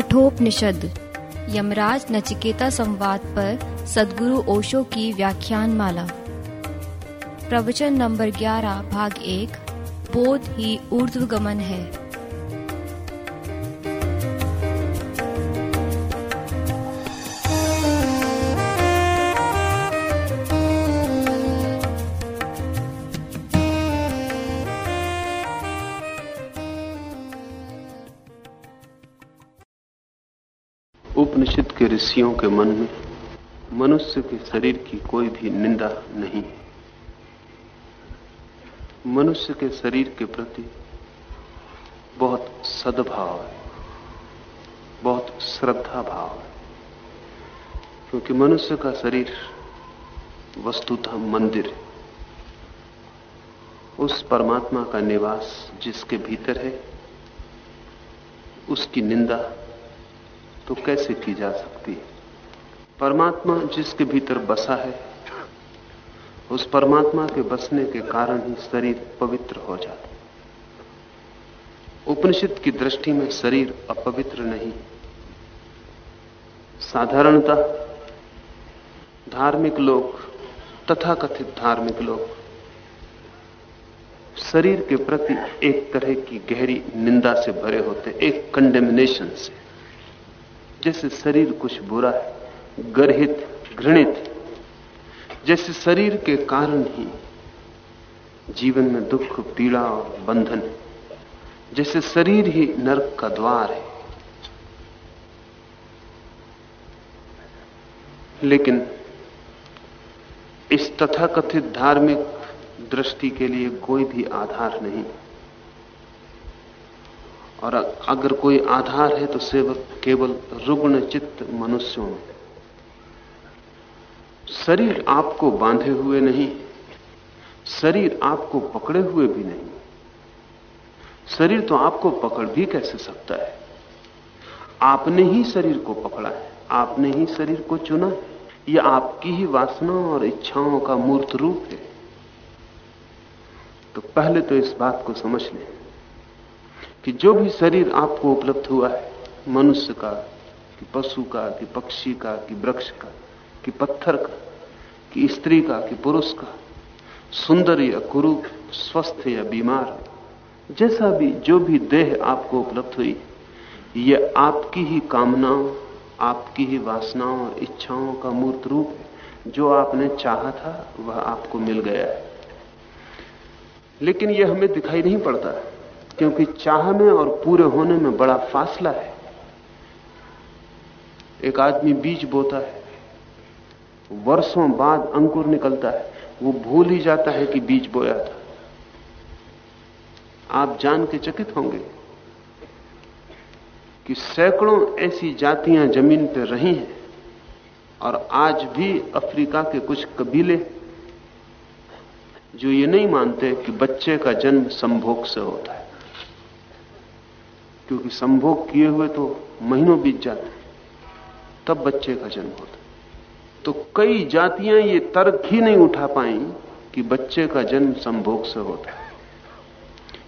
कठोपनिषद यमराज नचिकेता संवाद पर सदगुरु ओशो की व्याख्यान माला प्रवचन नंबर 11 भाग एक, बोध ही ऊर्ध्वगमन है। ऋषियों के मन में मनुष्य के शरीर की कोई भी निंदा नहीं है। मनुष्य के शरीर के प्रति बहुत सद्भाव है, बहुत श्रद्धा भाव है, क्योंकि मनुष्य का शरीर वस्तुतः मंदिर है। उस परमात्मा का निवास जिसके भीतर है, उसकी निंदा तो कैसे की जा सकती है? परमात्मा जिसके भीतर बसा है, उस परमात्मा के बसने के कारण ही शरीर पवित्र हो जाता है। उपनिषद की दृष्टि में शरीर अपवित्र नहीं। साधारणतः धार्मिक लोग, तथाकथित धार्मिक लोग, शरीर के प्रति एक तरह की गहरी निंदा से भरे होते, एक कंडेमिनेशन से। जैसे शरीर कुछ बुरा है, गर्हित, घृणित, जैसे शरीर के कारण ही जीवन में दुख, पीड़ा और बंधन है, जैसे शरीर ही नरक का द्वार है। लेकिन इस तथाकथित धार्मिक दृष्टि के लिए कोई भी आधार नहीं। और अगर कोई आधार है तो सेवक केवल रुग्ण, चित्त, मनुष्यों। में शरीर आपको बांधे हुए नहीं, शरीर आपको पकड़े हुए भी नहीं। शरीर तो आपको पकड़ भी कैसे सकता है? आपने ही शरीर को पकड़ा है, आपने ही शरीर को चुना है। यह आपकी ही वासना और इच्छाओं का मूर्त रूप है। तो पहले तो इस बात को समझ लें। कि जो भी शरीर आपको उपलब्ध हुआ है, मनुष्य का, कि पशु का, कि पक्षी का, कि वृक्ष का, कि पत्थर का, कि स्त्री का, कि पुरुष का, सुंदर या कुरूप, स्वस्थ या बीमार, जैसा भी, जो भी देह आपको उपलब्ध हुई यह आपकी ही कामनाओं, आपकी ही वासनाओं इच्छाओं का मूर्त रूप है। जो आपने चाहा था, वह आपको मिल गया है। लेकिन यह हमें दिखाई नहीं पड़ता। क्योंकि चाह में और पूरे होने में बड़ा फासला है। एक आदमी बीज बोता है, वर्षों बाद अंकुर निकलता है, वो भूल ही जाता है कि बीज बोया था। आप जान के चकित होंगे कि सैकड़ों ऐसी जातियाँ ज़मीन पर रही हैं और आज भी अफ्रीका के कुछ कबीले जो ये नहीं मानते कि बच्चे का जन्म संभोग से होता है। क्योंकि संभोग किए हुए तो महीनों बीत जाते तब बच्चे का जन्म होता तो कई जातियाँ ये तर्क ही नहीं उठा पाई कि बच्चे का जन्म संभोग से होता है।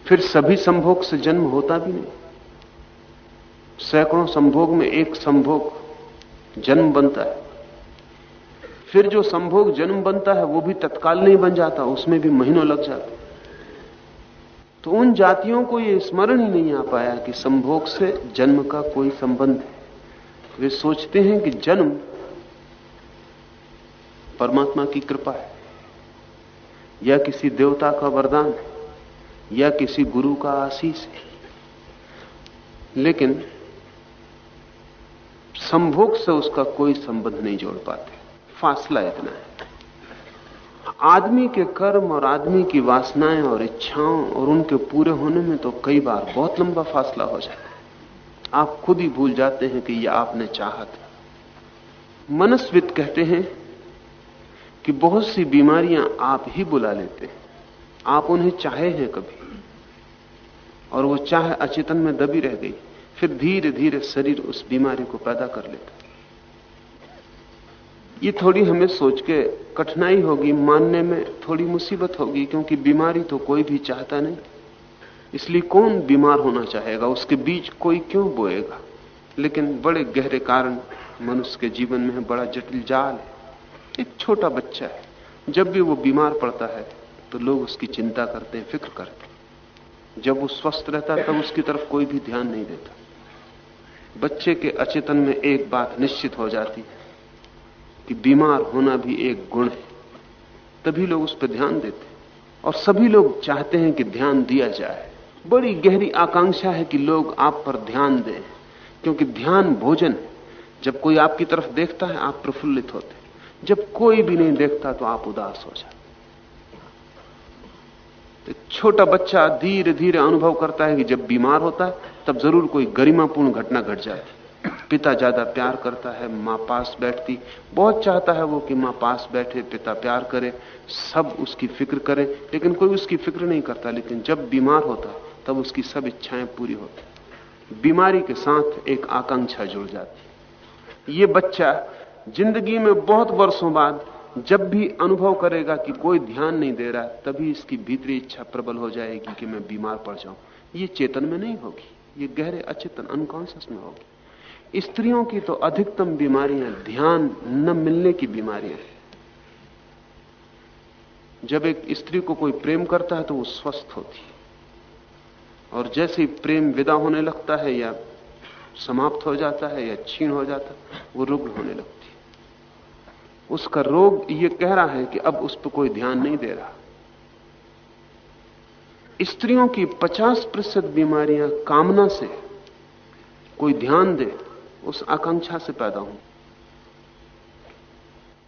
फिर सभी संभोग से जन्म होता भी नहीं। सैकड़ों संभोग में एक संभोग जन्म बनता है। फिर जो संभोग जन्म बनता है, वो भी तत्काल नहीं बन जाता, उसमें भी महीनों लग जाते तो उन जातियों को यह स्मरण ही नहीं आ पाया कि संभोग से जन्म का कोई संबंध है। वे सोचते हैं कि जन्म परमात्मा की कृपा है। या किसी देवता का वरदान है, या किसी गुरु का आशीष है। लेकिन संभोग से उसका कोई संबंध नहीं जोड़ पाते। फासला इतना है। आदमी के कर्म और आदमी की वासनाएँ और इच्छाओं और उनके पूरे होने में तो कई बार बहुत लंबा फासला हो जाता है। आप खुद ही भूल जाते हैं कि यह आपने चाहा था। मनस्वित कहते हैं कि बहुत सी बीमारियाँ आप ही बुला लेते हैं। आप उन्हें चाहे हैं कभी। और वो चाहे अचेतन में दबी रह गई, फिर धीरे धीरे शरीर उस बीमारी को पैदा कर लेता ये थोड़ी हमें सोच के कठिनाई होगी, मानने में थोड़ी मुसीबत होगी, क्योंकि बीमारी तो कोई भी चाहता नहीं। इसलिए कौन बीमार होना चाहेगा? उसके बीच कोई क्यों बोएगा? लेकिन बड़े गहरे कारण मनुष्य के जीवन में बड़ा जटिल जाल है। एक छोटा बच्चा है। जब भी वो बीमार पड़ता है तो लोग उसकी चिंता करते हैं, फ़िक्र करते हैं। जब वो स्वस्थ रहता है, तब उसकी तरफ़ कोई भी ध्यान नहीं देता। बच्चे के अचेतन में एक बात निश्चित हो जाती है। कि बीमार होना भी एक गुण है। तभी लोग उस पर ध्यान देते और सभी लोग चाहते हैं कि ध्यान दिया जाए। बड़ी गहरी आकांक्षा है कि लोग आप पर ध्यान दें। क्योंकि ध्यान भोजन है। जब कोई आपकी तरफ़ देखता है, आप प्रफुल्लित होते जब कोई भी नहीं देखता तो आप उदास हो जाते तो छोटा बच्चा धीरे धीरे अनुभव करता है कि जब बीमार होता है, तब ज़रूर कोई गरिमापूर्ण घटना घट जाती पिता ज़्यादा प्यार करता है, माँ पास बैठती। बहुत चाहता है वो कि माँ पास बैठे, पिता प्यार करे, सब उसकी फ़िक्र करे, लेकिन कोई उसकी फ़िक्र नहीं करता, लेकिन जब बीमार होता है तब उसकी सब इच्छाएँ पूरी होती। बीमारी के साथ एक आकांक्षा जुड़ जाती। ये बच्चा ज़िंदगी में बहुत वर्षों बाद जब भी अनुभव करेगा कि कोई ध्यान नहीं दे रहा, तभी इसकी भीतरी इच्छा प्रबल हो जाएगी कि मैं बीमार पड़ जाऊँ। ये चेतन में नहीं होगी, ये गहरे अचेतन अनकॉन्सियस में होगी। स्त्रियों की तो अधिकतम बीमारियाँ ध्यान न मिलने की बीमारियाँ हैं। जब एक स्त्री को कोई प्रेम करता है तो वो स्वस्थ होती है। और जैसे ही प्रेम विदा होने लगता है या समाप्त हो जाता है या छीण हो जाता है, वो रुग्ण होने लगती है। उसका रोग ये कह रहा है कि अब उस पर कोई ध्यान नहीं दे रहा। स्त्रियों की 50 प्रतिशत बीमारियाँ कामना से कोई ध्यान दे उस आकांक्षा से पैदा हूँ।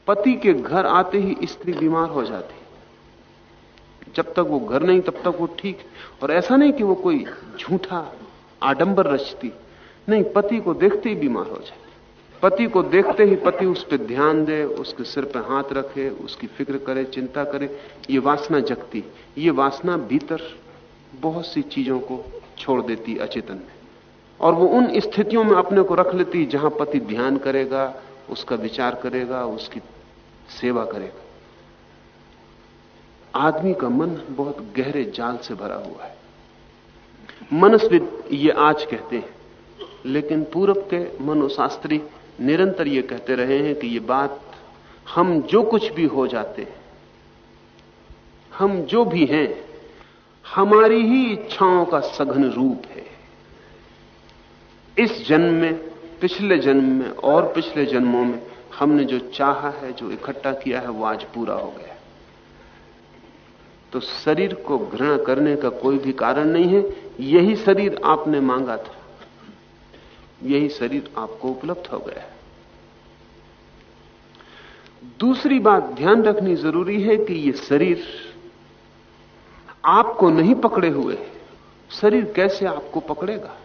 पति के घर आते ही स्त्री बीमार हो जाती। जब तक वो घर नहीं, तब तक वो ठीक और ऐसा नहीं कि वो कोई झूठा आडंबर रचती। नहीं, पति को देखते ही बीमार हो जाए पति को देखते ही पति उस पर ध्यान दे, उसके सिर पर हाथ रखे, उसकी फ़िक्र करे, चिंता करे। ये वासना जगती। ये वासना भीतर बहुत सी चीज़ों को छोड़ देती अचेतन में। और वो उन स्थितियों में अपने को रख लेती जहाँ पति ध्यान करेगा, उसका विचार करेगा, उसकी सेवा करेगा। आदमी का मन बहुत गहरे जाल से भरा हुआ है। मनस्विद ये आज कहते हैं, लेकिन पूरब के मनोशास्त्री निरंतर ये कहते रहे हैं कि ये बात, हम जो कुछ भी हो जाते हैं, हम जो भी हैं, हमारी ही इच्छाओं का सघन रूप है। इस जन्म में, पिछले जन्म में और पिछले जन्मों में हमने जो चाहा है, जो इकट्ठा किया है, वो आज पूरा हो गया तो शरीर को घृणा करने का कोई भी कारण नहीं है। यही शरीर आपने मांगा था। यही शरीर आपको उपलब्ध हो गया है। दूसरी बात ध्यान रखनी ज़रूरी है कि यह शरीर आपको नहीं पकड़े हुए शरीर कैसे आपको पकड़ेगा?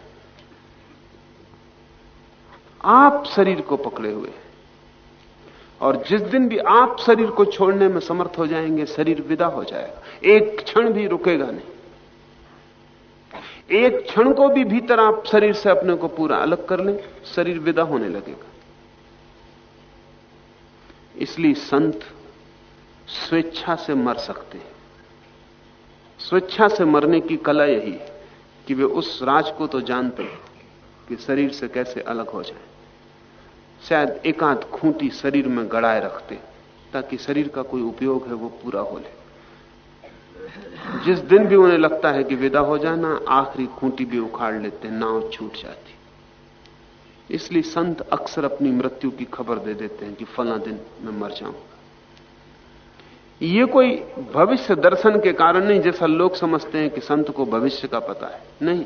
आप शरीर को पकड़े हुए और जिस दिन भी आप शरीर को छोड़ने में समर्थ हो जाएँगे, शरीर विदा हो जाएगा। एक क्षण भी रुकेगा नहीं। एक क्षण को भी भीतर आप शरीर से अपने को पूरा अलग कर लें, शरीर विदा होने लगेगा। इसलिए संत स्वेच्छा से मर सकते हैं। स्वेच्छा से मरने की कला यही है कि वे उस राज को तो जानते हैं कि शरीर से कैसे अलग हो जाए। शायद एकांत खूंटी शरीर में गड़ाए रखते, ताकि शरीर का कोई उपयोग है वो पूरा हो ले। जिस दिन भी उन्हें लगता है कि विदा हो जाना, आखिरी खूंटी भी उखाड़ लेते, नाव छूट जाती। इसलिए संत अक्सर अपनी मृत्यु की खबर दे देते हैं कि फला दिन मैं मर जाऊँगा। ये कोई भविष्य दर्शन के कारण नहीं, जैसा लोग समझते हैं कि संत को भविष्य का पता है। नहीं,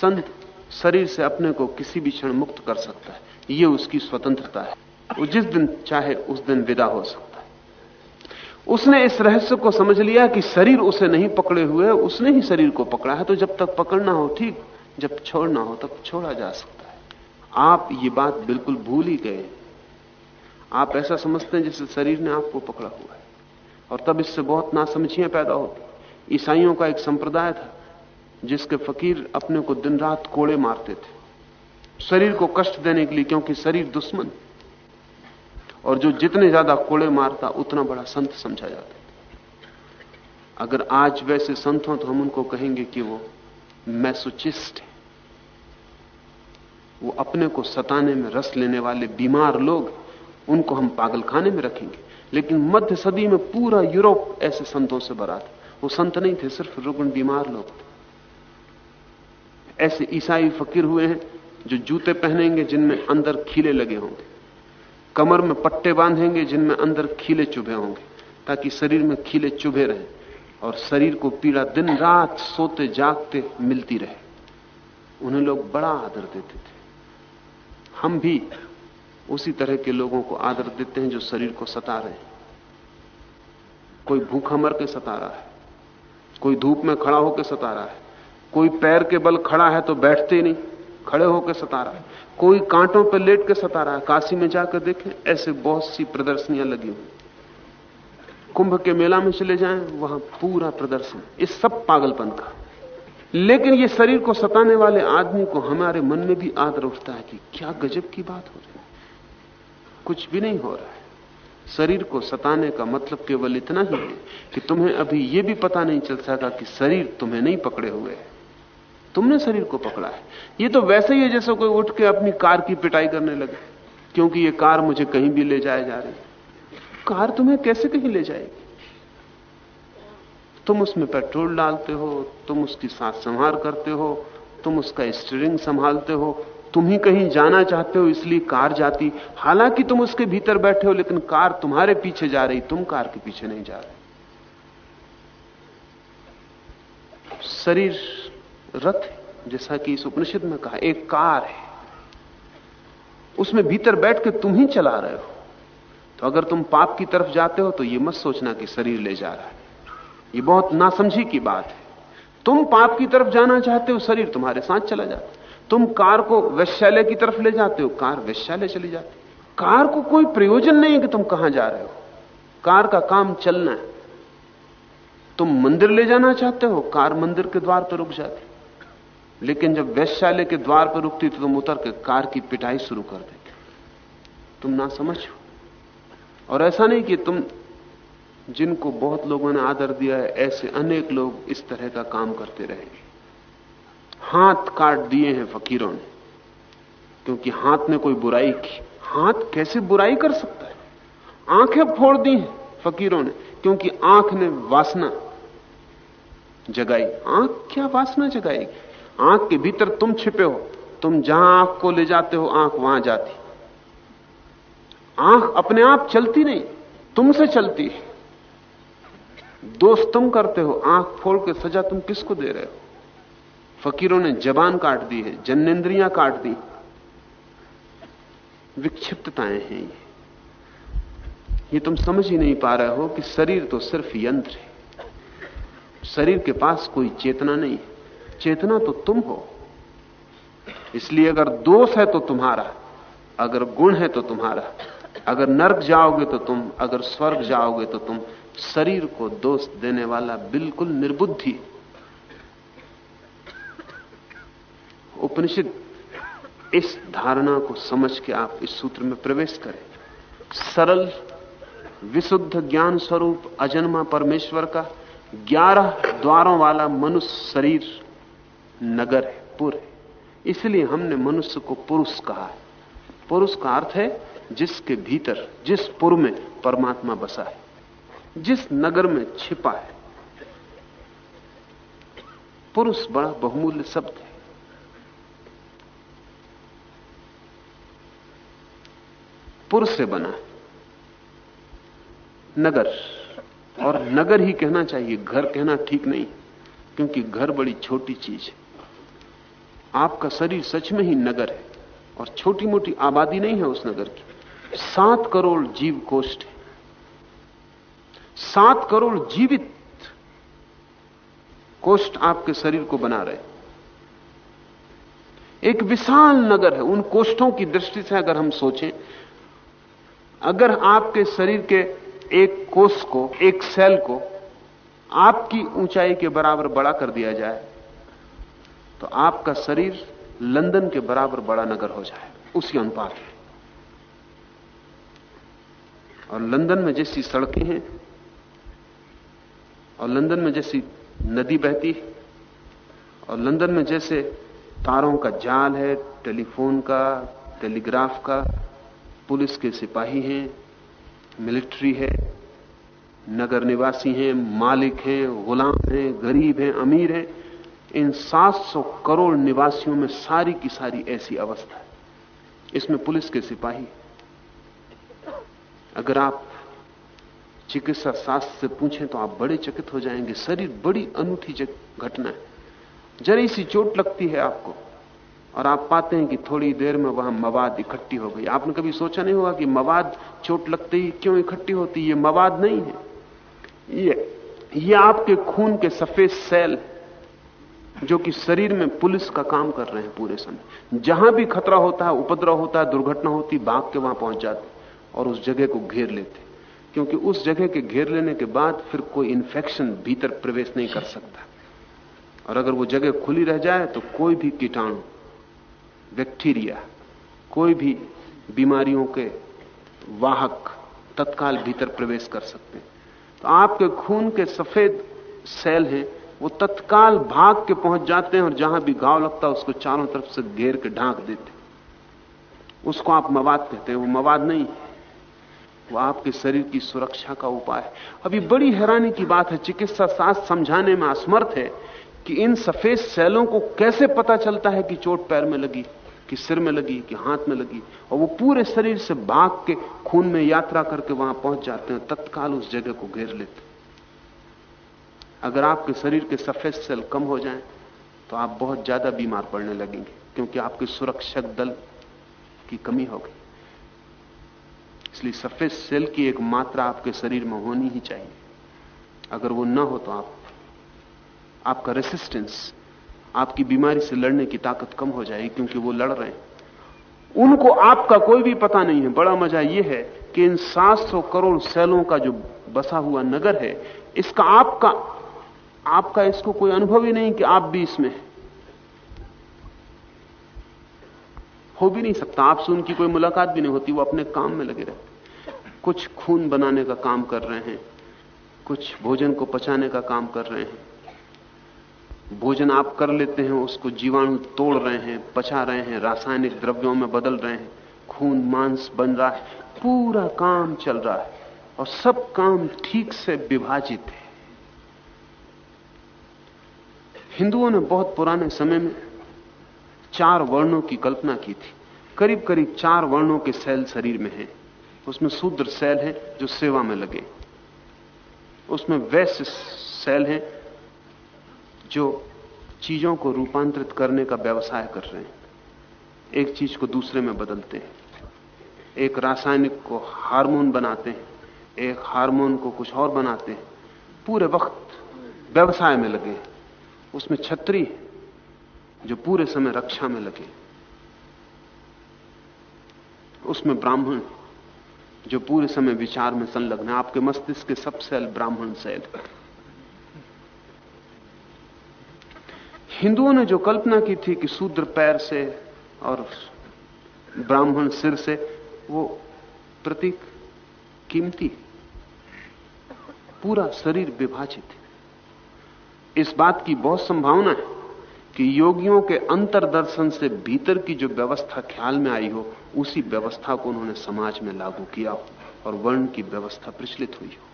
संत शरीर से अपने को किसी भी क्षण मुक्त कर सकता है। ये उसकी स्वतंत्रता है। वो जिस दिन चाहे उस दिन विदा हो सकता है। उसने इस रहस्य को समझ लिया कि शरीर उसे नहीं पकड़े हुए, उसने ही शरीर को पकड़ा है। तो जब तक पकड़ना हो, ठीक, जब छोड़ना हो, तब छोड़ा जा सकता है। आप ये बात बिल्कुल भूल ही गए। आप ऐसा समझते हैं जैसे शरीर ने आपको पकड़ा हुआ है। और तब इससे बहुत नासमझियाँ पैदा होती ईसाइयों का एक संप्रदाय था, जिसके फकीर अपने को दिन रात कोड़े मारते थे। शरीर को कष्ट देने के लिए, क्योंकि शरीर दुश्मन। और जो जितने ज़्यादा कोड़े मारता, उतना बड़ा संत समझा जाता अगर आज वैसे संत हो तो हम उनको कहेंगे कि वो मैसोचिस्ट है। वो अपने को सताने में रस लेने वाले बीमार लोग उनको हम पागल खाने में रखेंगे। लेकिन मध्य सदी में पूरा यूरोप ऐसे संतों से भरा था। वो संत नहीं थे, सिर्फ़ रुग्ण बीमार लोग थे। ऐसे ईसाई फकीर हुए हैं जो जूते पहनेंगे जिनमें अंदर खीले लगे होंगे। कमर में पट्टे बांधेंगे जिनमें अंदर खीले चुभे होंगे, ताकि शरीर में खीले चुभे रहे और शरीर को पीड़ा दिन रात सोते जागते मिलती रहे। उन्हें लोग बड़ा आदर देते थे। हम भी उसी तरह के लोगों को आदर देते हैं जो शरीर को सता रहे हैं। कोई भूखा मर के सता रहा है, कोई धूप में खड़ा होकर सता रहा है, कोई पैर के बल खड़ा है तो बैठते नहीं। खड़े होकर सता रहा है। कोई कांटों पर लेट के सता रहा है। काशी में जाकर देखें, ऐसे बहुत सी प्रदर्शनियाँ लगी हुई कुंभ के मेला में चले जाएँ, वहाँ पूरा प्रदर्शन। इस सब पागलपन का। लेकिन ये शरीर को सताने वाले आदमी को हमारे मन में भी आदर उठता है कि क्या गजब की बात हो रही है। कुछ भी नहीं हो रहा है। शरीर को सताने का मतलब केवल इतना ही है कि तुम्हें अभी यह भी पता नहीं चल सका कि शरीर तुम्हें नहीं पकड़े हुए है। तुमने शरीर को पकड़ा है। ये तो वैसे ही है जैसे कोई उठ के अपनी कार की पिटाई करने लगे, क्योंकि ये कार मुझे कहीं भी ले जाए जा रही कार तुम्हें कैसे कहीं ले जाएगी? तुम उसमें पेट्रोल डालते हो, तुम उसकी साथ संहार करते हो, तुम उसका स्टीयरिंग संभालते हो, तुम ही कहीं जाना चाहते हो, इसलिए कार जाती। हालाँकि तुम उसके भीतर बैठे हो, लेकिन कार तुम्हारे पीछे जा रही, तुम कार के पीछे नहीं जा रहे। शरीर रथ जैसा कि इस उपनिषद में कहा, एक कार है। उसमें भीतर बैठ के तुम ही चला रहे हो। तो अगर तुम पाप की तरफ़ जाते हो तो यह मत सोचना कि शरीर ले जा रहा है। ये बहुत नासमझी की बात है। तुम पाप की तरफ़ जाना चाहते हो, शरीर तुम्हारे साथ चला जाता तुम कार को वैश्यालय की तरफ़ ले जाते हो, कार वैश्यालय चली जाती कार को कोई प्रयोजन नहीं है कि तुम कहाँ जा रहे हो। कार का काम चलना है। तुम मंदिर ले जाना चाहते हो, कार मंदिर के द्वार पर रुक जाती लेकिन जब वैश्यालय के द्वार पर रुकती तो तुम उतर के कार की पिटाई शुरू कर देते। तुम ना समझो और ऐसा नहीं कि तुम, जिनको बहुत लोगों ने आदर दिया है, ऐसे अनेक लोग इस तरह का काम करते रहेंगे। हाथ काट दिए हैं फकीरों ने, क्योंकि हाथ ने कोई बुराई की। हाथ कैसे बुराई कर सकता है? आँखें फोड़ दी हैं फकीरों ने, क्योंकि आँख ने वासना जगाई। आँख क्या वासना जगाएगी? आँख के भीतर तुम छिपे हो, तुम जहाँ आँख को ले जाते हो, आँख वहाँ जाती आँख अपने आप चलती नहीं, तुमसे चलती है। दोस्त तुम करते हो, आँख फोड़ के सजा तुम किसको दे रहे हो? फकीरों ने जबान काट दी है जन्नेन्द्रियाँ काट दी। विक्षिप्तताएँ हैं ये। ये तुम समझ ही नहीं पा रहे हो कि शरीर तो सिर्फ़ यंत्र है। शरीर के पास कोई चेतना नहीं है। चेतना तो तुम हो। इसलिए अगर दोष है तो तुम्हारा, अगर गुण है तो तुम्हारा, अगर नर्क जाओगे तो तुम, अगर स्वर्ग जाओगे तो तुम, शरीर को दोष देने वाला बिल्कुल निर्बुद्धि। उपनिषद, इस धारणा को समझ के आप इस सूत्र में प्रवेश करें। सरल, विशुद्ध ज्ञान स्वरूप अजन्मा परमेश्वर का, ग्यारह द्वारों वाला मनुष्य शरीर नगर है, पुर है। इसलिए हमने मनुष्य को पुरुष कहा है। पुरुष का अर्थ है जिसके भीतर, जिस पुर में परमात्मा बसा है, जिस नगर में छिपा है। पुरुष बड़ा बहुमूल्य शब्द है। पुरुष से बना नगर। और नगर ही कहना चाहिए, घर कहना ठीक नहीं, क्योंकि घर बड़ी छोटी चीज़ है। आपका शरीर सच में ही नगर है और छोटी मोटी आबादी नहीं है उस नगर की। सात करोड़ जीव कोष्ठ है। सात करोड़ जीवित कोष्ठ आपके शरीर को बना रहे एक विशाल नगर है। उन कोष्ठों की दृष्टि से अगर हम सोचें, अगर आपके शरीर के एक कोष को, एक सेल को आपकी ऊंचाई के बराबर बड़ा कर दिया जाए तो आपका शरीर लंदन के बराबर बड़ा नगर हो जाए। उसी अनुपात में। और लंदन में जैसी सड़कें हैं, और लंदन में जैसी नदी बहती है, और लंदन में जैसे तारों का जाल है, टेलीफोन का, टेलीग्राफ का, पुलिस के सिपाही हैं, मिलिट्री है, नगर निवासी हैं, मालिक हैं, गुलाम हैं, गरीब हैं, अमीर हैं इन 700 करोड़ निवासियों में सारी की सारी ऐसी अवस्था है। इसमें पुलिस के सिपाही अगर आप चिकित्सा शास्त्र से पूछें तो आप बड़े चकित हो जाएँगे। शरीर बड़ी अनूठी घटना है। जरी सी चोट लगती है आपको और आप पाते हैं कि थोड़ी देर में वहाँ मवाद इकट्ठी हो गई। आपने कभी सोचा नहीं होगा कि मवाद चोट लगते ही क्यों इकट्ठी होती ये मवाद नहीं है। ये ये आपके खून के सफ़ेद सेल जो कि शरीर में पुलिस का काम कर रहे हैं पूरे समय। जहाँ भी खतरा होता है, उपद्रव होता है, दुर्घटना होती भाग के वहाँ पहुँच जाते और उस जगह को घेर लेते क्योंकि उस जगह के घेर लेने के बाद फिर कोई इंफेक्शन भीतर प्रवेश नहीं कर सकता। और अगर वो जगह खुली रह जाए तो कोई भी कीटाणु, बैक्टीरिया, कोई भी बीमारियों के वाहक तत्काल भीतर प्रवेश कर सकते हैं। तो आपके खून के सफ़ेद सेल हैं वो तत्काल भाग के पहुँच जाते हैं और जहाँ भी घाव लगता है उसको चारों तरफ़ से घेर के ढांक देते उसको आप मवाद कहते हैं, वो मवाद नहीं है। वो आपके शरीर की सुरक्षा का उपाय है। अभी बड़ी हैरानी की बात है, चिकित्सा शास्त्र समझाने में असमर्थ है कि इन सफ़ेद सेलों को कैसे पता चलता है कि चोट पैर में लगी, कि सिर में लगी, कि हाथ में लगी? और वो पूरे शरीर से भाग के खून में यात्रा करके वहाँ पहुँच जाते हैं, तत्काल उस जगह को घेर लेते अगर आपके शरीर के सफ़ेद सेल कम हो जाएँ तो आप बहुत ज़्यादा बीमार पड़ने लगेंगे, क्योंकि आपके सुरक्षक दल की कमी हो गई। इसलिए सफ़ेद सेल की एक मात्रा आपके शरीर में होनी ही चाहिए। अगर वो ना हो तो आप, आपका रेसिस्टेंस आपकी बीमारी से लड़ने की ताकत कम हो जाएगी, क्योंकि वो लड़ रहे हैं। उनको आपका कोई भी पता नहीं है। बड़ा मज़ा यह है कि इन 700 करोड़ सेलों का जो बसा हुआ नगर है, इसका आपका आपका इसको कोई अनुभव ही नहीं कि आप भी इसमें हो। भी नहीं सकता। आपसे उनकी कोई मुलाकात भी नहीं होती, वो अपने काम में लगे रहते कुछ खून बनाने का काम कर रहे हैं, कुछ भोजन को पचाने का काम कर रहे हैं। भोजन आप कर लेते हैं, उसको जीवाणु तोड़ रहे हैं, पचा रहे हैं, रासायनिक द्रव्यों में बदल रहे हैं। खून, मांस बन रहा है, पूरा काम चल रहा है। और सब काम ठीक से विभाजित है। हिंदुओं ने बहुत पुराने समय में चार वर्णों की कल्पना की थी। करीब करीब चार वर्णों के सेल शरीर में हैं। उसमें शूद्र सेल है जो सेवा में लगे। उसमें वैश्य सेल है जो चीज़ों को रूपांतरित करने का व्यवसाय कर रहे हैं। एक चीज़ को दूसरे में बदलते हैं। एक रासायनिक को हार्मोन बनाते हैं। एक हार्मोन को कुछ और बनाते हैं। पूरे वक्त व्यवसाय में लगे उसमें छत्री जो पूरे समय रक्षा में लगे। उसमें ब्राह्मण जो पूरे समय विचार में संलग्न है। आपके मस्तिष्क के सब सेल ब्राह्मण सेल हिंदुओं ने जो कल्पना की थी कि शूद्र पैर से और ब्राह्मण सिर से, वो प्रतीक कीमती, पूरा शरीर विभाजित है। इस बात की बहुत संभावना है कि योगियों के अंतरदर्शन से भीतर की जो व्यवस्था ख्याल में आई हो, उसी व्यवस्था को उन्होंने समाज में लागू किया हो और वर्ण की व्यवस्था प्रचलित हुई हो।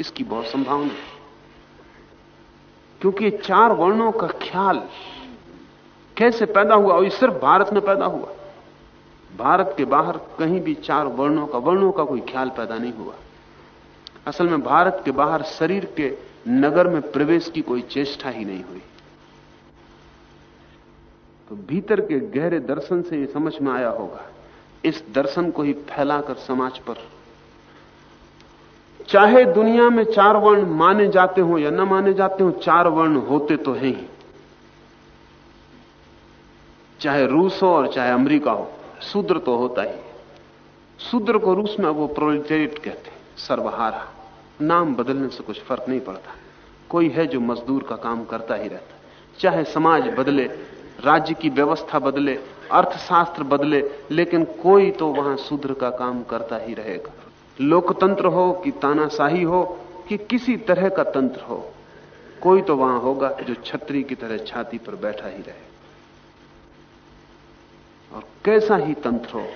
इसकी बहुत संभावना है। क्योंकि चार वर्णों का ख्याल कैसे पैदा हुआ? और ये सिर्फ़ भारत में पैदा हुआ। भारत के बाहर कहीं भी चार वर्णों का वर्णों का कोई ख्याल पैदा नहीं हुआ। असल में भारत के बाहर शरीर के नगर में प्रवेश की कोई चेष्टा ही नहीं हुई। तो भीतर के गहरे दर्शन से यह समझ में आया होगा, इस दर्शन को ही फैलाकर समाज पर। चाहे दुनिया में चार वर्ण माने जाते हो या न माने जाते हो, चार वर्ण होते तो हैं ही। चाहे रूस हो और चाहे अमेरिका हो, शूद्र तो होता ही। शूद्र को रूस में वो प्रोलिटेरियट कहते हैं, सर्वहारा। नाम बदलने से कुछ फ़र्क नहीं पड़ता। कोई है जो मजदूर का काम करता ही रहता चाहे समाज बदले, राज्य की व्यवस्था बदले, अर्थशास्त्र बदले, लेकिन कोई तो वहाँ शूद्र का काम करता ही रहेगा। लोकतंत्र हो कि तानाशाही हो कि किसी तरह का तंत्र हो, कोई तो वहाँ होगा जो छतरी की तरह छाती पर बैठा ही रहे। और कैसा ही तंत्र हो,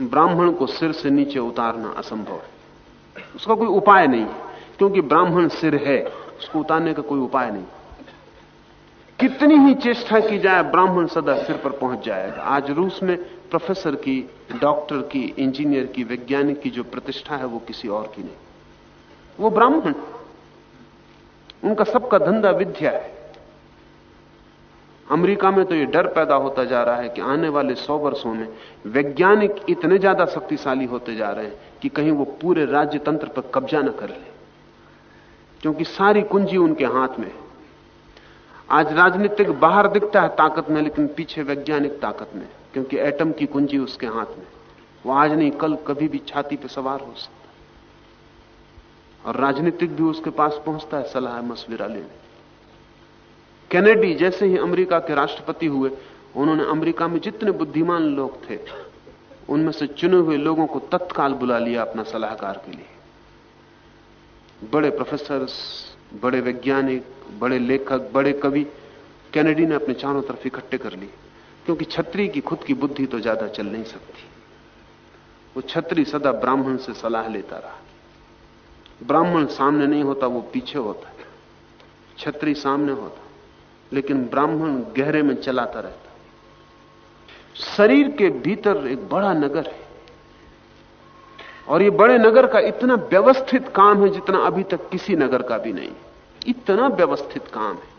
ब्राह्मण को सिर से नीचे उतारना असंभव है। उसका कोई उपाय नहीं क्योंकि ब्राह्मण सिर है, उसको उतारने का कोई उपाय नहीं। कितनी ही चेष्टा की जाए, ब्राह्मण सदा सिर पर पहुँच जाएगा। आज रूस में प्रोफेसर की, डॉक्टर की, इंजीनियर की, वैज्ञानिक की जो प्रतिष्ठा है, वो किसी और की नहीं। वो ब्राह्मण। उनका सबका धंधा विद्या है। अमेरिका में तो ये डर पैदा होता जा रहा है कि आने वाले सौ वर्षों में वैज्ञानिक इतने ज़्यादा शक्तिशाली होते जा रहे हैं कि कहीं वो पूरे राज्य तंत्र पर कब्जा न कर ले। क्योंकि सारी कुंजी उनके हाथ में आज राजनीतिक बाहर दिखता है ताकत में, लेकिन पीछे वैज्ञानिक ताकत में क्योंकि एटम की कुंजी उसके हाथ में वो आज नहीं, कल कभी भी छाती पर सवार हो सकता और राजनीतिक भी उसके पास पहुँचता है, सलाह मशविरा लेने। कैनेडी जैसे ही अमेरिका के राष्ट्रपति हुए, उन्होंने अमेरिका में जितने बुद्धिमान लोग थे, उनमें से चुने हुए लोगों को तत्काल बुला लिया अपना सलाहकार के लिए। बड़े प्रोफेसर बड़े वैज्ञानिक, बड़े लेखक, बड़े कवि कैनेडी ने अपने चारों तरफ़ इकट्ठे कर लिए, क्योंकि छत्री की खुद की बुद्धि तो ज़्यादा चल नहीं सकती। वो छत्री सदा ब्राह्मण से सलाह लेता रहा। ब्राह्मण सामने नहीं होता, वो पीछे होता छत्री सामने होता लेकिन ब्राह्मण गहरे में चलाता रहता। शरीर के भीतर एक बड़ा नगर है। और ये बड़े नगर का इतना व्यवस्थित काम है जितना अभी तक किसी नगर का भी नहीं। इतना व्यवस्थित काम है।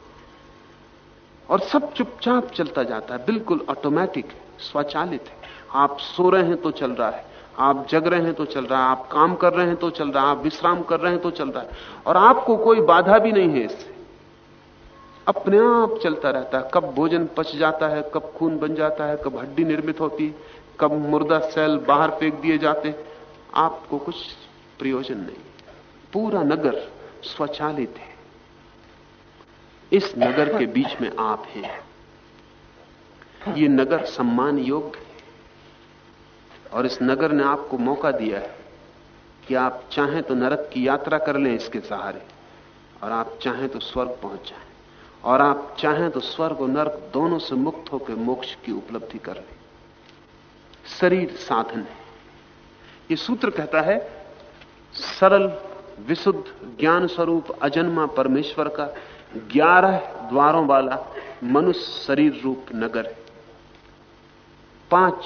और सब चुपचाप चलता जाता है। बिल्कुल ऑटोमेटिक स्वचालित है। आप सो रहे हैं तो चल रहा है। आप जग रहे हैं तो चल रहा है। आप काम कर रहे हैं तो चल रहा है। आप विश्राम कर रहे हैं तो चल रहा है। और आपको कोई बाधा भी नहीं है इससे। अपने आप चलता रहता है। कब भोजन पच जाता है, कब खून बन जाता है, कब हड्डी निर्मित होती कब मुर्दा सेल बाहर फेंक दिए जाते आपको कुछ प्रयोजन नहीं। पूरा नगर स्वचालित है। इस नगर के बीच में आप हैं। ये नगर सम्मान योग्य है। और इस नगर ने आपको मौका दिया है कि आप चाहें तो नरक की यात्रा कर लें इसके सहारे, और आप चाहें तो स्वर्ग पहुँच जाएँ। और आप चाहें तो स्वर्ग और नर्क दोनों से मुक्त होकर मोक्ष की उपलब्धि कर लें। शरीर साधन है। ये सूत्र कहता है, सरल, विशुद्ध ज्ञान स्वरूप अजन्मा परमेश्वर का ग्यारह द्वारों वाला मनुष्य शरीर रूप नगर है। पाँच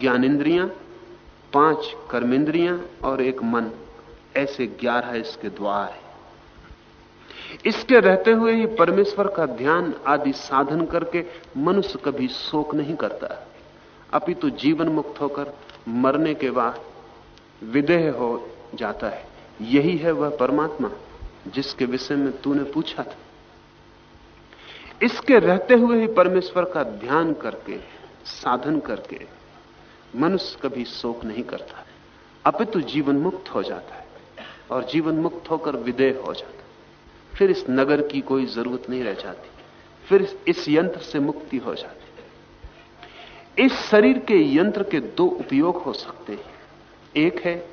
ज्ञानेन्द्रियाँ, पाँच कर्मेंद्रियाँ और एक मन, ऐसे ग्यारह इसके द्वार है। इसके रहते हुए ही परमेश्वर का ध्यान आदि साधन करके मनुष्य कभी शोक नहीं करता। अभी तो जीवन मुक्त होकर मरने के बाद विदेह हो जाता है। यही है वह परमात्मा जिसके विषय में तूने पूछा था। इसके रहते हुए ही परमेश्वर का ध्यान करके, साधन करके मनुष्य कभी शोक नहीं करता। अपितु तो जीवन मुक्त हो जाता है और जीवन मुक्त होकर विदेह हो जाता है। फिर इस नगर की कोई ज़रूरत नहीं रह जाती। फिर इस यंत्र से मुक्ति हो जाती। इस शरीर के यंत्र के दो उपयोग हो सकते हैं। एक है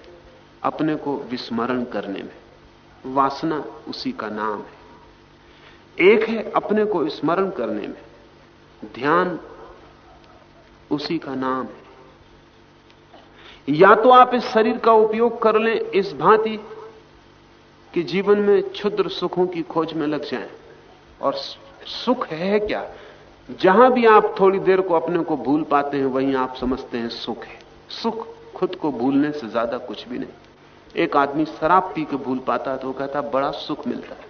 अपने को विस्मरण करने में। वासना उसी का नाम है। एक है अपने को स्मरण करने में। ध्यान उसी का नाम है। या तो आप इस शरीर का उपयोग कर लें, इस भांति कि जीवन में क्षुद्र सुखों की खोज में लग जाएँ। और सुख है क्या? जहाँ भी आप थोड़ी देर को अपने को भूल पाते हैं, वहीं आप समझते हैं सुख है। सुख खुद को भूलने से ज़्यादा कुछ भी नहीं। एक आदमी शराब पी के भूल पाता है तो कहता बड़ा सुख मिलता है।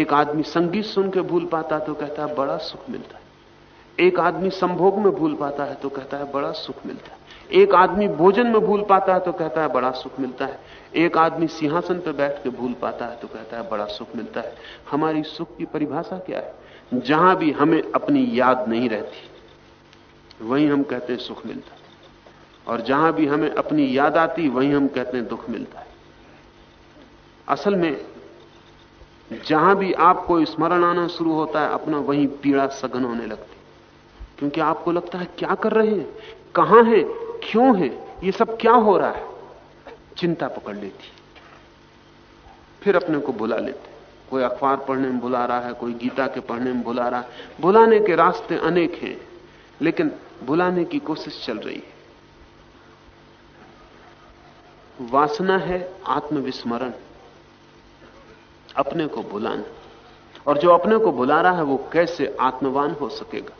एक आदमी संगीत सुन के भूल पाता तो कहता है, बड़ा सुख मिलता है। एक आदमी संभोग में भूल पाता है तो कहता है, बड़ा सुख मिलता है। एक आदमी भोजन में भूल पाता है तो कहता है, बड़ा सुख मिलता है। एक आदमी सिंहासन पर बैठ के भूल पाता है तो कहता है, बड़ा सुख मिलता है। हमारी सुख की परिभाषा क्या है? जहाँ भी हमें अपनी याद नहीं रहती, वहीं हम कहते हैं, सुख मिलता है। और जहाँ भी हमें अपनी याद आती, वहीं हम कहते हैं, दुख मिलता है। असल में, जहाँ भी आपको स्मरण आना शुरू होता है, अपना वहीं पीड़ा सघन होने लगती क्योंकि आपको लगता है, क्या कर रहे हैं? कहाँ है? क्यों है? ये सब क्या हो रहा है? चिंता पकड़ लेती। फिर अपने को बुला लेते। कोई अखबार पढ़ने में बुला रहा है, कोई गीता के पढ़ने में बुला रहा है। बुलाने के रास्ते अनेक हैं, लेकिन बुलाने की कोशिश चल रही है। वासना है आत्मविस्मरण। अपने को बुलाना। और जो अपने को बुला रहा है, वो कैसे आत्मवान हो सकेगा?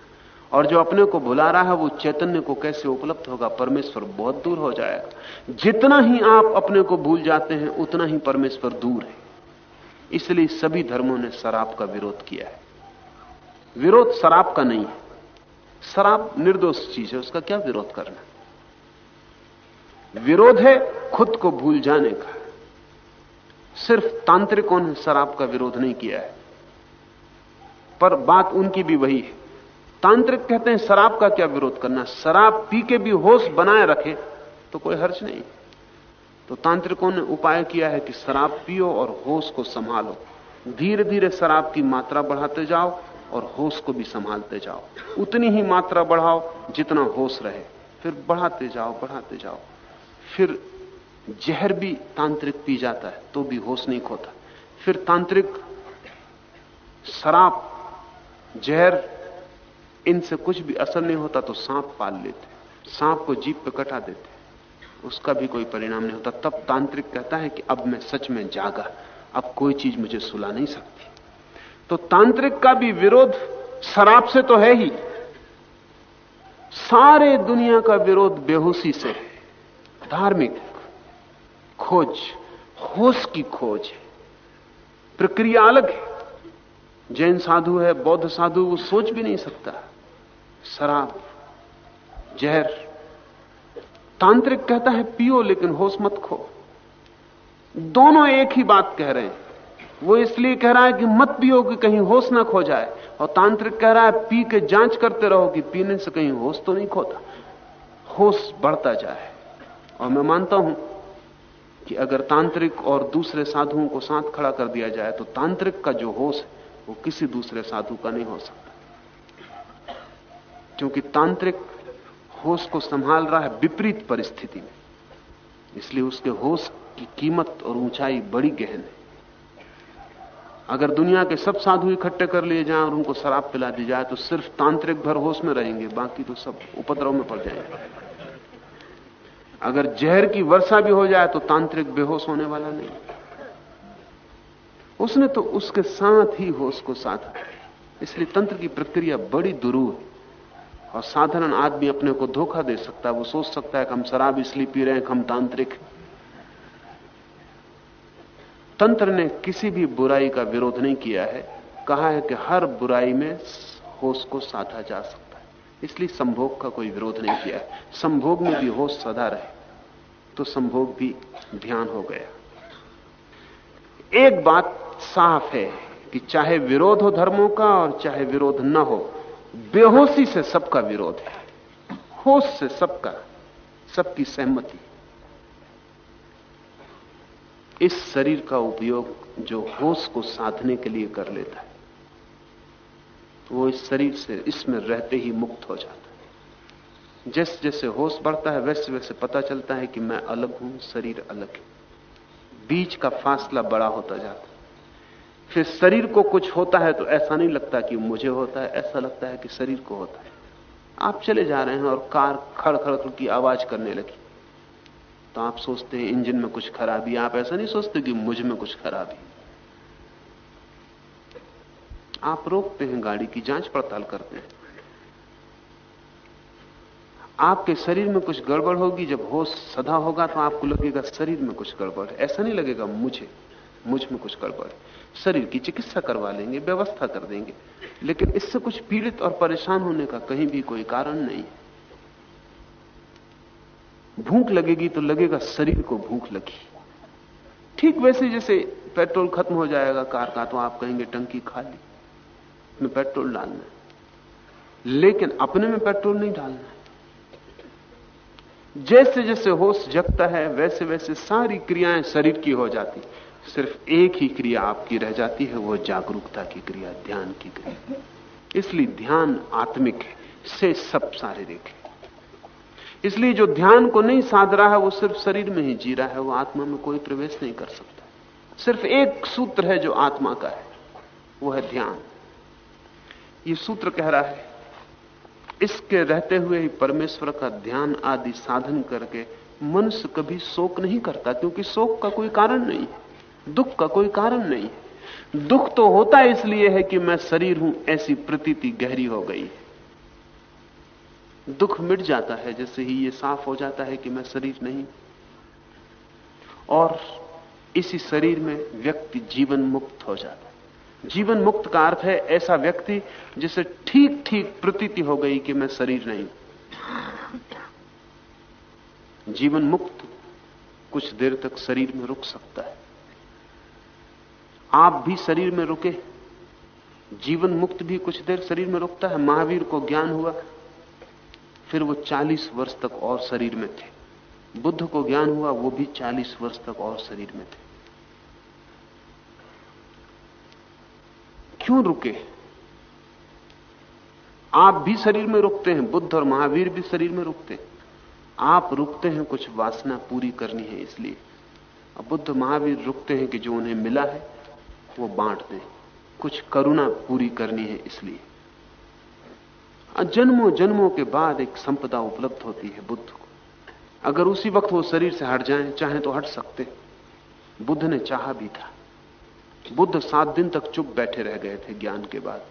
और जो अपने को भुला रहा है, वो चैतन्य को कैसे उपलब्ध होगा? परमेश्वर बहुत दूर हो जाएगा। जितना ही आप अपने को भूल जाते हैं, उतना ही परमेश्वर दूर है। इसलिए सभी धर्मों ने शराब का विरोध किया है। विरोध शराब का नहीं है। शराब निर्दोष चीज़ है, उसका क्या विरोध करना? विरोध है खुद को भूल जाने का। सिर्फ़ तांत्रिकों ने शराब का विरोध नहीं किया है। पर बात उनकी भी वही है। तांत्रिक कहते हैं, शराब का क्या विरोध करना शराब पी के भी होश बनाए रखे तो कोई हर्ज नहीं। तो तांत्रिकों ने उपाय किया है कि शराब पियो और होश को संभालो। धीरे धीरे शराब की मात्रा बढ़ाते जाओ और होश को भी संभालते जाओ। उतनी ही मात्रा बढ़ाओ जितना होश रहे। फिर बढ़ाते जाओ बढ़ाते जाओ। फिर जहर भी तांत्रिक पी जाता है तो भी होश नहीं खोता। फिर तांत्रिक शराब, जहर इनसे कुछ भी असर नहीं होता तो सांप पाल लेते, सांप को जीप पे कटा देते। उसका भी कोई परिणाम नहीं होता। तब तांत्रिक कहता है कि अब मैं सच में जागा, अब कोई चीज़ मुझे सुला नहीं सकती। तो तांत्रिक का भी विरोध शराब से तो है ही। सारे दुनिया का विरोध बेहोशी से है। धार्मिक खोज, होश की खोज है। प्रक्रिया अलग है। जैन साधु है, बौद्ध साधु, वो सोच भी नहीं सकता। शराब, जहर। तांत्रिक कहता है, पियो लेकिन होश मत खो। दोनों एक ही बात कह रहे हैं। वो इसलिए कह रहा है कि मत पियो कि कहीं होश ना खो जाए। और तांत्रिक कह रहा है, पी के जाँच करते रहो कि पीने से कहीं होश तो नहीं खोता। होश बढ़ता जाए। और मैं मानता हूँ कि अगर तांत्रिक और दूसरे साधुओं को साथ खड़ा कर दिया जाए तो तांत्रिक का जो होश है, वो किसी दूसरे साधु का नहीं हो सकता। क्योंकि तांत्रिक होश को संभाल रहा है विपरीत परिस्थिति में। इसलिए उसके होश की कीमत और ऊंचाई बड़ी गहन है। अगर दुनिया के सब साधु इकट्ठे कर लिए जाएँ और उनको शराब पिला दी जाए तो सिर्फ़ तांत्रिक भर होश में रहेंगे, बाकी तो सब उपद्रव में पड़ जाएँगे। अगर जहर की वर्षा भी हो जाए तो तांत्रिक बेहोश होने वाला नहीं। उसने तो उसके साथ ही होश को साधा। इसलिए तंत्र की प्रक्रिया बड़ी दुरू है। और साधारण आदमी अपने को धोखा दे सकता है। वो सोच सकता है कि हम शराब इसलिए पी रहे हैं हम तांत्रिक तंत्र ने किसी भी बुराई का विरोध नहीं किया है। कहा है कि हर बुराई में होश को साधा जा सकता है। इसलिए संभोग का कोई विरोध नहीं किया है। संभोग में भी होश सदा रहे तो संभोग भी ध्यान हो गया। एक बात साफ़ है कि चाहे विरोध हो धर्मों का और चाहे विरोध न हो बेहोशी से सबका विरोध है। होश से सबका, सबकी सहमति। इस शरीर का उपयोग जो होश को साधने के लिए कर लेता है, वो इस शरीर से, इसमें रहते ही मुक्त हो जाता है। जैसे जैसे होश बढ़ता है वैसे वैसे पता चलता है कि मैं अलग हूँ, शरीर अलग है। बीच का फासला बड़ा होता जाता है। फिर शरीर को कुछ होता है तो ऐसा नहीं लगता कि मुझे होता है, ऐसा लगता है कि शरीर को होता है। आप चले जा रहे हैं और कार खड़ खड़ की आवाज़ करने लगी। तो आप सोचते हैं, इंजन में कुछ खराबी आप ऐसा नहीं सोचते कि मुझमें कुछ खराबी आप रोकते हैं गाड़ी की, जाँच पड़ताल करते हैं। आपके शरीर में कुछ गड़बड़ होगी, जब होश सदा होगा तो आपको लगेगा, शरीर में कुछ गड़बड़ ऐसा नहीं लगेगा मुझे। मुझमें कुछ गड़बड़। शरीर की चिकित्सा करवा लेंगे, व्यवस्था कर देंगे। लेकिन इससे कुछ पीड़ित और परेशान होने का कहीं भी कोई कारण नहीं। भूख लगेगी तो लगेगा शरीर को भूख लगी। ठीक वैसे जैसे पेट्रोल खत्म हो जाएगा, कार का तो आप कहेंगे टंकी खाली, में पेट्रोल डालना लेकिन अपने में पेट्रोल नहीं डालना जैसे जैसे होश जगता है, वैसे वैसे सारी क्रियाएँ शरीर की हो जाती। सिर्फ़ एक ही क्रिया आपकी रह जाती है, वो जागरूकता की क्रिया, ध्यान की क्रिया। इसलिए ध्यान आत्मिक है, से सब शारीरिक है। इसलिए जो ध्यान को नहीं साध रहा है, वो सिर्फ़ शरीर में ही जी रहा है, वो आत्मा में कोई प्रवेश नहीं कर सकता। सिर्फ़ एक सूत्र है जो आत्मा का है, वो है ध्यान। ये सूत्र कह रहा है, इसके रहते हुए ही परमेश्वर का ध्यान आदि साधन करके मनुष्य कभी शोक नहीं करता, क्योंकि शोक का कोई कारण नहीं दुख का कोई कारण नहीं। दुख तो होता इसलिए है कि मैं शरीर हूँ, ऐसी प्रतीति गहरी हो गई। दुख मिट जाता है, जैसे ही ये साफ़ हो जाता है कि मैं शरीर नहीं। और इसी शरीर में व्यक्ति जीवन मुक्त हो जाता है। जीवन मुक्त का अर्थ है ऐसा व्यक्ति जिसे ठीक ठीक प्रतीति हो गई कि मैं शरीर नहीं जीवन मुक्त कुछ देर तक शरीर में रुक सकता है। आप भी शरीर में रुके। जीवन मुक्त भी कुछ देर शरीर में रुकता है। महावीर को ज्ञान हुआ। फिर वो 40 वर्ष तक और शरीर में थे। बुद्ध को ज्ञान हुआ, वो भी 40 वर्ष तक और शरीर में थे। क्यों रुके? आप भी शरीर में रुकते हैं, बुद्ध और महावीर भी शरीर में रुकते हैं। आप रुकते हैं, कुछ वासना पूरी करनी है इसलिए। अब बुद्ध, महावीर रुकते हैं कि जो उन्हें मिला है वो बांट दें। कुछ करुणा पूरी करनी है इसलिए। जन्मों जन्मों के बाद एक संपदा उपलब्ध होती है बुद्ध को। अगर उसी वक्त वो शरीर से हट जाएँ, चाहे तो हट सकते। बुद्ध ने चाहा भी था। बुद्ध सात दिन तक चुप बैठे रह गए थे ज्ञान के बाद।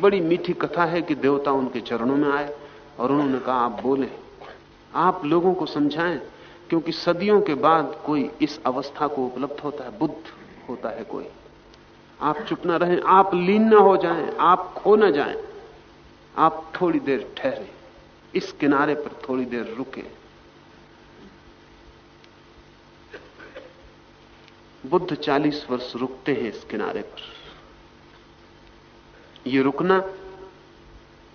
बड़ी मीठी कथा है कि देवता उनके चरणों में आए और उन्होंने कहा, आप बोले, आप लोगों को समझाएँ, क्योंकि सदियों के बाद कोई इस अवस्था को उपलब्ध होता है, बुद्ध होता है कोई। आप चुप ना रहें, आप लीन ना हो जाएँ, आप खो ना जाएँ। आप थोड़ी देर ठहरे, इस किनारे पर थोड़ी देर रुके। बुद्ध 40 वर्ष रुकते हैं इस किनारे पर। यह रुकना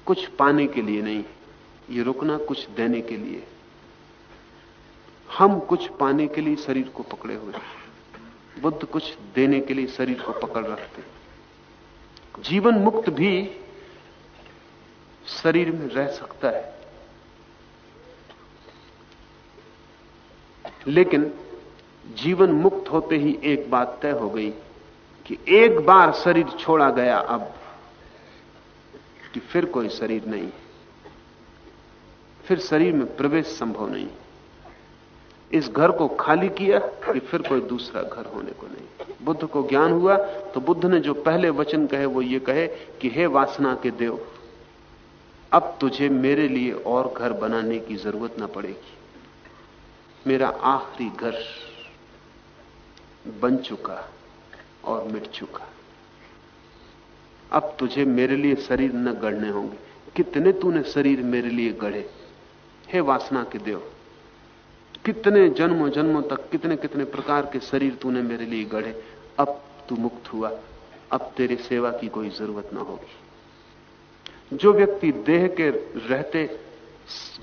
कुछ पाने के लिए नहीं, ये रुकना कुछ देने के लिए। हम कुछ पाने के लिए शरीर को पकड़े हुए बुद्ध कुछ देने के लिए शरीर को पकड़ रखते जीवन मुक्त भी शरीर में रह सकता है। लेकिन जीवन मुक्त होते ही एक बात तय हो गई कि एक बार शरीर छोड़ा गया अब कि फिर कोई शरीर नहीं। फिर शरीर में प्रवेश संभव नहीं। इस घर को खाली किया कि फिर कोई दूसरा घर होने को नहीं। बुद्ध को ज्ञान हुआ तो बुद्ध ने जो पहले वचन कहे, वो ये कहे कि, हे वासना के देव, अब तुझे मेरे लिए और घर बनाने की ज़रूरत ना पड़ेगी। मेरा आखिरी घर बन चुका और मिट चुका। अब तुझे मेरे लिए शरीर न गढ़ने होंगे। कितने तूने शरीर मेरे लिए गढ़े? हे वासना के देव कितने जन्मों जन्मों तक कितने कितने प्रकार के शरीर तूने मेरे लिए गढ़े, अब तू मुक्त हुआ, अब तेरे सेवा की कोई ज़रूरत ना होगी। जो व्यक्ति देह के रहते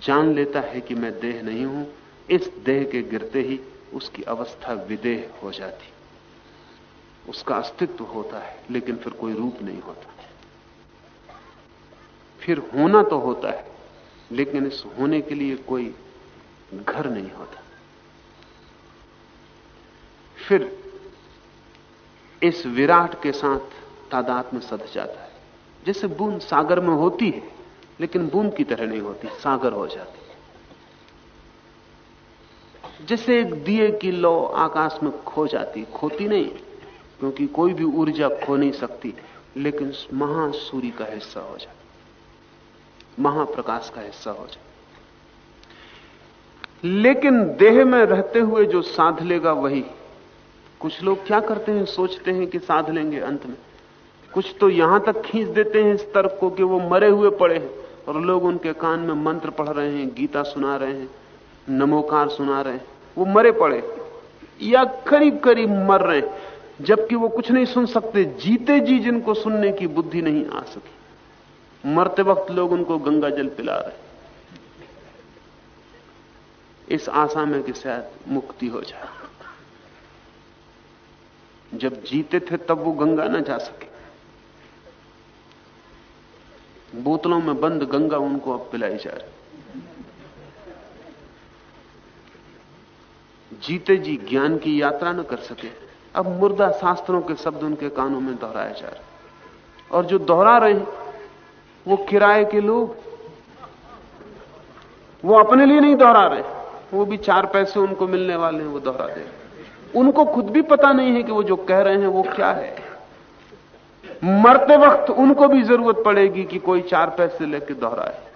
जान लेता है कि मैं देह नहीं हूँ, इस देह के गिरते ही उसकी अवस्था विदेह हो जाती। उसका अस्तित्व होता है, लेकिन फिर कोई रूप नहीं होता। फिर होना तो होता है, लेकिन इस होने के लिए कोई घर नहीं होता। फिर इस विराट के साथ तादाद में सद जाता है। जैसे बूंद सागर में होती है, लेकिन बूंद की तरह नहीं होती, सागर हो जाती है। जैसे एक दिए की लो आकाश में खो जाती, खोती नहीं, क्योंकि कोई भी ऊर्जा खो नहीं सकती, लेकिन महासूर्य का हिस्सा हो जाता। महाप्रकाश का हिस्सा हो जाए लेकिन देह में रहते हुए जो साध लेगा वही। कुछ लोग क्या करते हैं? सोचते हैं कि साध लेंगे अंत में। कुछ तो यहाँ तक खींच देते हैं इस तर्क को कि वो मरे हुए पड़े हैं और लोग उनके कान में मंत्र पढ़ रहे हैं, गीता सुना रहे हैं, नमोकार सुना रहे हैं। वो मरे पड़े या करीब करीब मर रहे हैं, जबकि वो कुछ नहीं सुन सकते। जीते जी जिनको सुनने की बुद्धि नहीं आ सकी। मरते वक्त लोग उनको गंगा जल पिला रहे इस आशा में कि शायद मुक्ति हो जाए। जब जीते थे तब वो गंगा ना जा सके। बोतलों में बंद गंगा उनको अब पिलाई जा रही। जीते जी ज्ञान की यात्रा न कर सके। अब मुर्दा शास्त्रों के शब्द उनके कानों में दोहराए जा रहे। और जो दोहरा रहे वो किराए के लोग, वो अपने लिए नहीं दोहरा रहे। वो भी चार पैसे उनको मिलने वाले हैं, वो दोहरा दे। उनको खुद भी पता नहीं है कि वो जो कह रहे हैं वो क्या है। मरते वक्त उनको भी ज़रूरत पड़ेगी कि कोई चार पैसे लेके दोहराए।